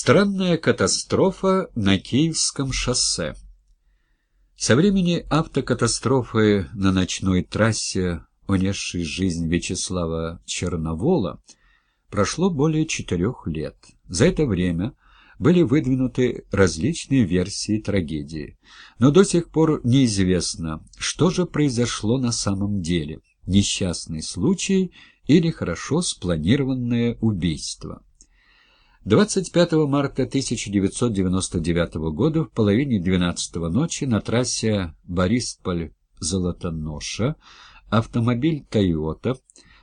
Странная катастрофа на Киевском шоссе. Со времени автокатастрофы на ночной трассе, унесшей жизнь Вячеслава Черновола, прошло более четырех лет. За это время были выдвинуты различные версии трагедии. Но до сих пор неизвестно, что же произошло на самом деле – несчастный случай или хорошо спланированное убийство. 25 марта 1999 года в половине 12 ночи на трассе Борисполь-Золотоноша автомобиль «Тойота»,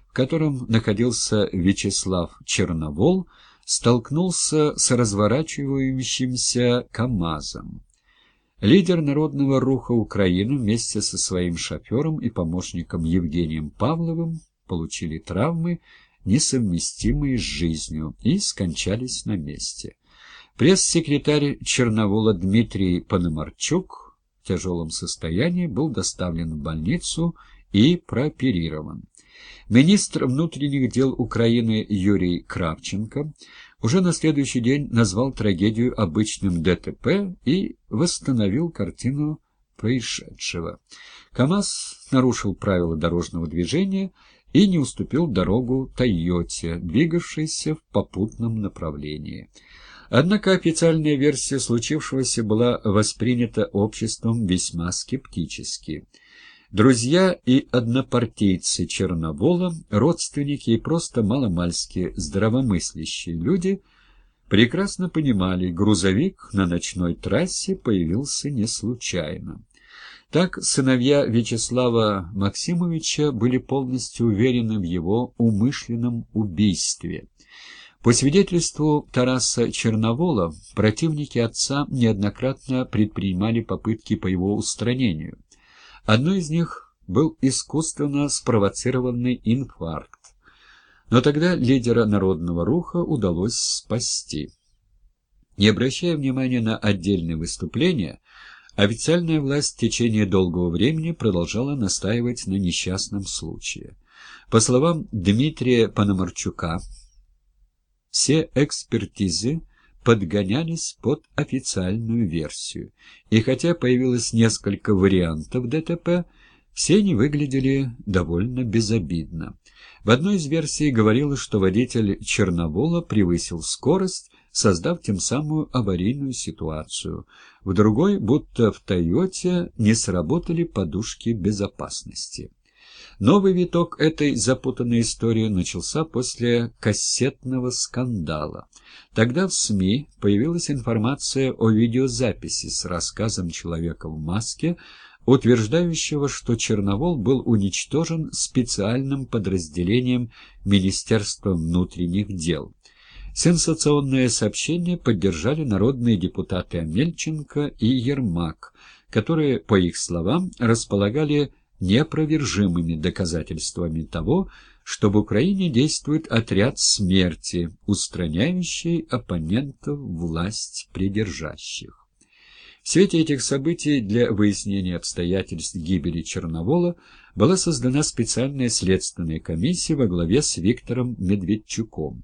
в котором находился Вячеслав Черновол, столкнулся с разворачивающимся КАМАЗом. Лидер Народного руха Украины вместе со своим шофером и помощником Евгением Павловым получили травмы, несовместимые с жизнью, и скончались на месте. Пресс-секретарь Черновола Дмитрий Пономарчук в тяжелом состоянии был доставлен в больницу и прооперирован. Министр внутренних дел Украины Юрий Кравченко уже на следующий день назвал трагедию обычным ДТП и восстановил картину происшедшего. КАМАЗ нарушил правила дорожного движения и не уступил дорогу «Тойоте», двигавшейся в попутном направлении. Однако официальная версия случившегося была воспринята обществом весьма скептически. Друзья и однопартийцы Черновола, родственники и просто маломальски здравомыслящие люди прекрасно понимали, грузовик на ночной трассе появился не случайно. Так сыновья Вячеслава Максимовича были полностью уверены в его умышленном убийстве. По свидетельству Тараса Черновола, противники отца неоднократно предпринимали попытки по его устранению. Одной из них был искусственно спровоцированный инфаркт. Но тогда лидера народного руха удалось спасти. Не обращая внимания на отдельные выступления, Официальная власть в течение долгого времени продолжала настаивать на несчастном случае. По словам Дмитрия Пономарчука, все экспертизы подгонялись под официальную версию, и хотя появилось несколько вариантов ДТП, все они выглядели довольно безобидно. В одной из версий говорилось, что водитель Черновола превысил скорость, создав тем самую аварийную ситуацию. В другой, будто в «Тойоте» не сработали подушки безопасности. Новый виток этой запутанной истории начался после кассетного скандала. Тогда в СМИ появилась информация о видеозаписи с рассказом человека в маске, утверждающего, что Черновол был уничтожен специальным подразделением Министерства внутренних дел. Сенсационное сообщение поддержали народные депутаты Амельченко и Ермак, которые, по их словам, располагали неопровержимыми доказательствами того, что в Украине действует отряд смерти, устраняющий оппонентов власть придержащих. В свете этих событий для выяснения обстоятельств гибели Черновола была создана специальная следственная комиссия во главе с Виктором Медведчуком.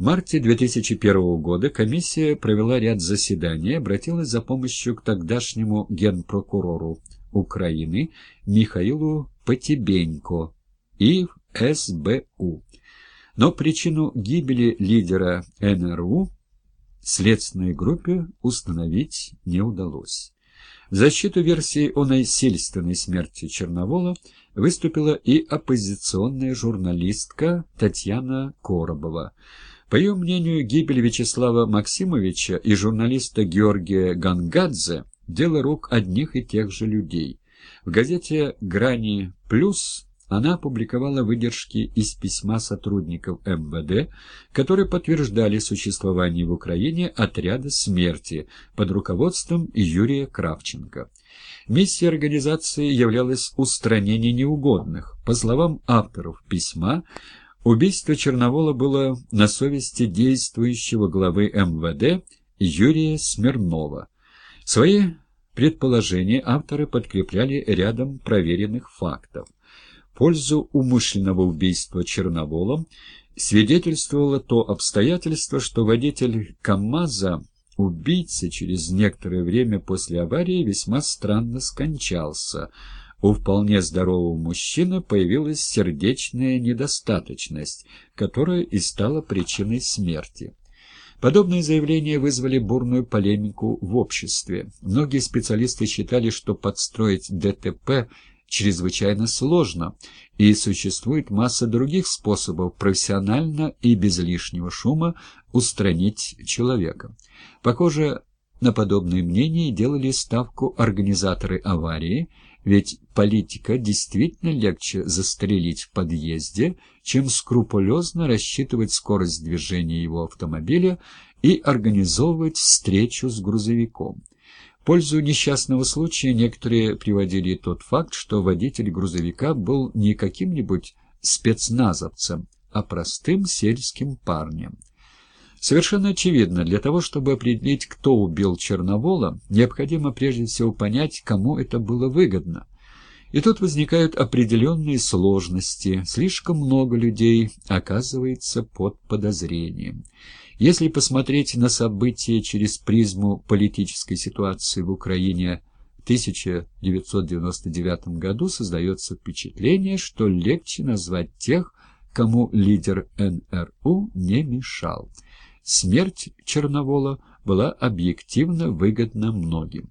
В марте 2001 года комиссия провела ряд заседаний и обратилась за помощью к тогдашнему генпрокурору Украины Михаилу Потебенько и в СБУ. Но причину гибели лидера НРУ следственной группе установить не удалось. В защиту версии о насильственной смерти Черновола выступила и оппозиционная журналистка Татьяна Коробова. По ее мнению, гибель Вячеслава Максимовича и журналиста Георгия Гангадзе – дело рук одних и тех же людей. В газете «Грани плюс» она опубликовала выдержки из письма сотрудников МВД, которые подтверждали существование в Украине отряда смерти под руководством Юрия Кравченко. Миссия организации являлась устранение неугодных. По словам авторов письма, Убийство Черновола было на совести действующего главы МВД Юрия Смирнова. Свои предположения авторы подкрепляли рядом проверенных фактов. В пользу умышленного убийства Черноволом свидетельствовало то обстоятельство, что водитель КамАЗа, убийца, через некоторое время после аварии весьма странно скончался. У вполне здорового мужчины появилась сердечная недостаточность, которая и стала причиной смерти. Подобные заявления вызвали бурную полемику в обществе. Многие специалисты считали, что подстроить ДТП чрезвычайно сложно, и существует масса других способов профессионально и без лишнего шума устранить человека. Похоже, на подобные мнения делали ставку организаторы аварии, ведь политика действительно легче застрелить в подъезде, чем скрупулезно рассчитывать скорость движения его автомобиля и организовывать встречу с грузовиком. В пользу несчастного случая некоторые приводили тот факт, что водитель грузовика был не каким-нибудь спецназовцем, а простым сельским парнем. Совершенно очевидно, для того, чтобы определить, кто убил Черновола, необходимо прежде всего понять, кому это было выгодно. И тут возникают определенные сложности. Слишком много людей оказывается под подозрением. Если посмотреть на события через призму политической ситуации в Украине в 1999 году, создается впечатление, что легче назвать тех, кому лидер НРУ не мешал. Смерть Черновола была объективно выгодна многим.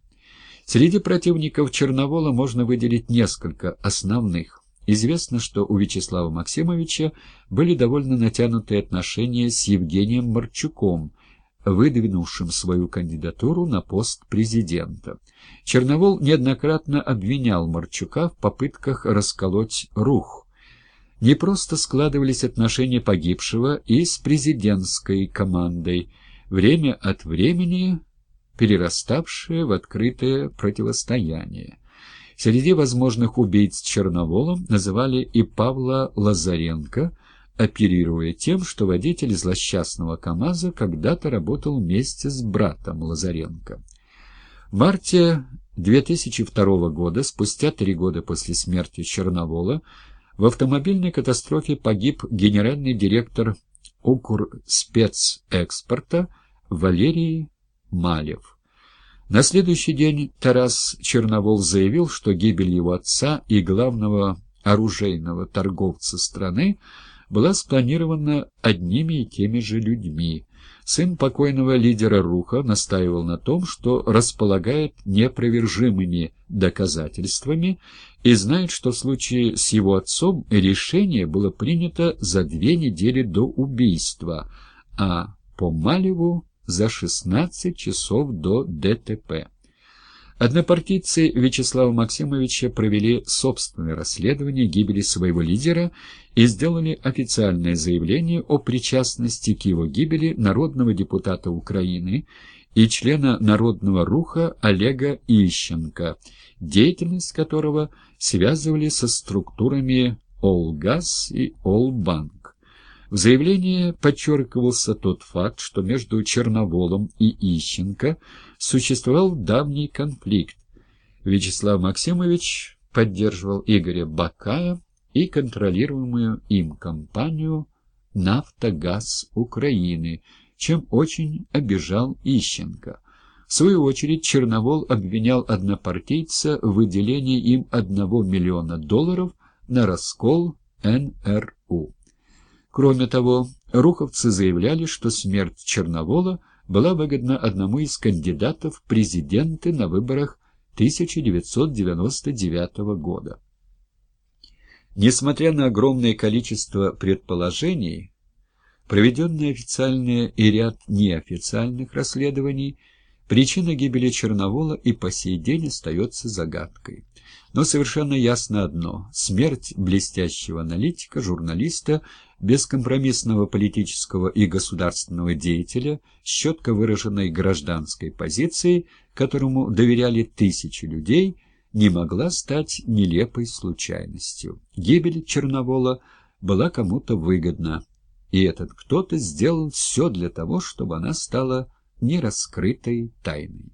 Среди противников Черновола можно выделить несколько основных. Известно, что у Вячеслава Максимовича были довольно натянутые отношения с Евгением Марчуком, выдвинувшим свою кандидатуру на пост президента. Черновол неоднократно обвинял Марчука в попытках расколоть рух. Не просто складывались отношения погибшего и с президентской командой, время от времени перераставшие в открытое противостояние. Среди возможных убийц Черноволом называли и Павла Лазаренко, оперируя тем, что водитель злосчастного КАМАЗа когда-то работал вместе с братом Лазаренко. В марте 2002 года, спустя три года после смерти Черновола, в автомобильной катастрофе погиб генеральный директор Укрспецэкспорта Валерий Малев. На следующий день Тарас Черновол заявил, что гибель его отца и главного оружейного торговца страны была спланирована одними и теми же людьми. Сын покойного лидера Руха настаивал на том, что располагает непровержимыми доказательствами и знает, что в случае с его отцом решение было принято за две недели до убийства, а по Малеву за 16 часов до ДТП. Однопартийцы Вячеслава Максимовича провели собственное расследование гибели своего лидера и сделали официальное заявление о причастности к его гибели народного депутата Украины и члена Народного руха Олега Ищенко, деятельность которого связывали со структурами Олгаз и Олбанк. В заявлении подчеркивался тот факт, что между Черноволом и Ищенко существовал давний конфликт. Вячеслав Максимович поддерживал Игоря Бакая и контролируемую им компанию «Нафтогаз Украины», чем очень обижал Ищенко. В свою очередь Черновол обвинял однопартийца в выделении им одного миллиона долларов на раскол НРУ. Кроме того, руховцы заявляли, что смерть Черновола была выгодна одному из кандидатов в президенты на выборах 1999 года. Несмотря на огромное количество предположений, проведенные официальные и ряд неофициальных расследований, причина гибели Черновола и по сей день остается загадкой. Но совершенно ясно одно – смерть блестящего аналитика, журналиста, бескомпромиссного политического и государственного деятеля с четко выраженной гражданской позицией, которому доверяли тысячи людей, не могла стать нелепой случайностью. Гибель Черновола была кому-то выгодна, и этот кто-то сделал все для того, чтобы она стала нераскрытой тайной.